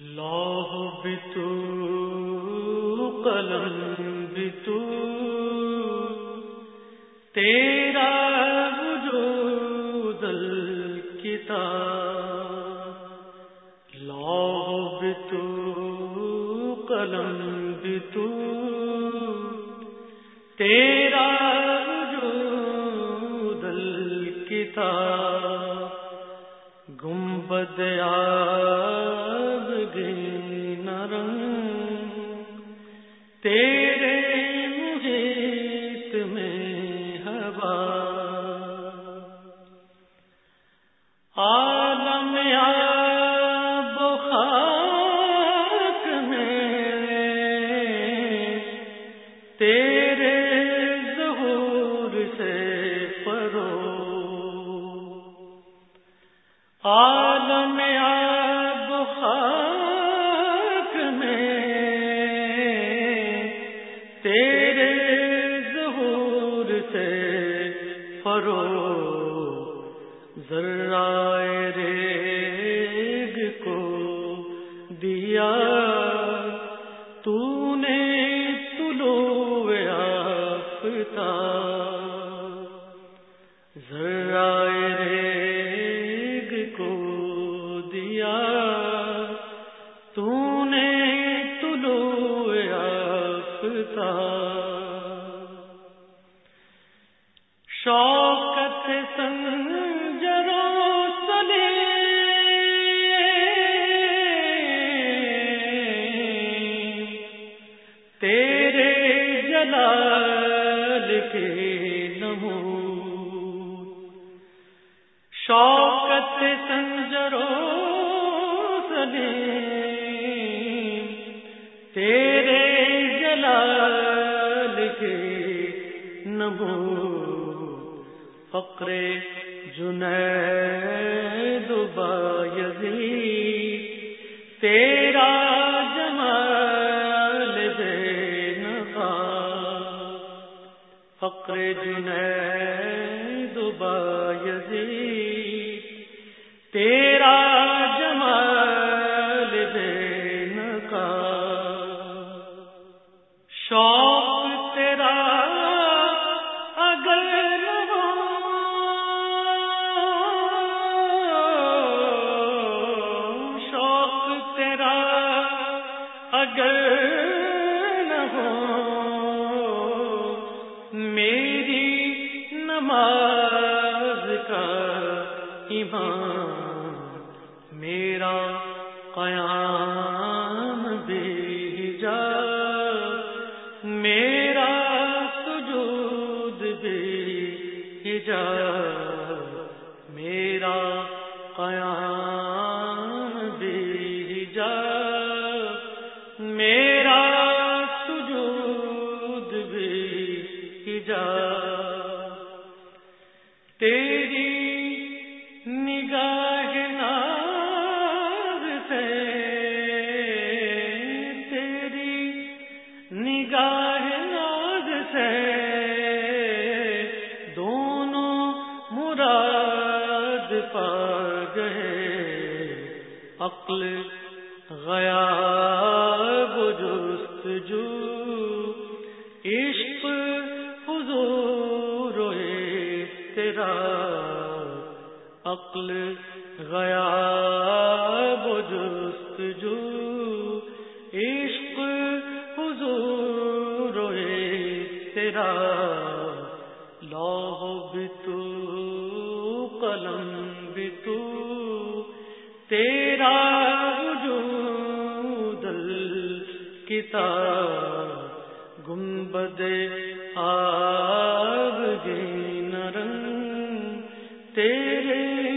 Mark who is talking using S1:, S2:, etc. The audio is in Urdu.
S1: لوہ بھی تو، قلم بھی تو۔ تیرا وجود الکتاب لوہ بھی تو، قلم بھی تو۔ تیرا وجود الکتاب گنبد آب گئی نرم تیرے فرو ذرائے ریگ کو دیا۔ تو نے تلو آفتا ذرائے ریگ کو دیا۔ تو نے تلو آفتا جلال کے نمو شوقت سنجرو سلے تیرے جلال کے نمو فقر جنید بایزی تیرا جمال فقر جنید تیرا جمال بے شوق تیرا اگر نہ ہو شوق تیرا اگر نہ ہو نماز کا ایمان میرا قیام بھی جا میرا سجود بھی جا میرا قیام بھی جا میرا نگاہ ناز سے دونوں مراد پا گئے عقل غیا جستجو، عشق حضور روئے تیرا۔ عقل غیا جستجو، عشق بھی تو قلم بھی تو تیرا وجود کتاب گنبد آب گے نرنگ تیرے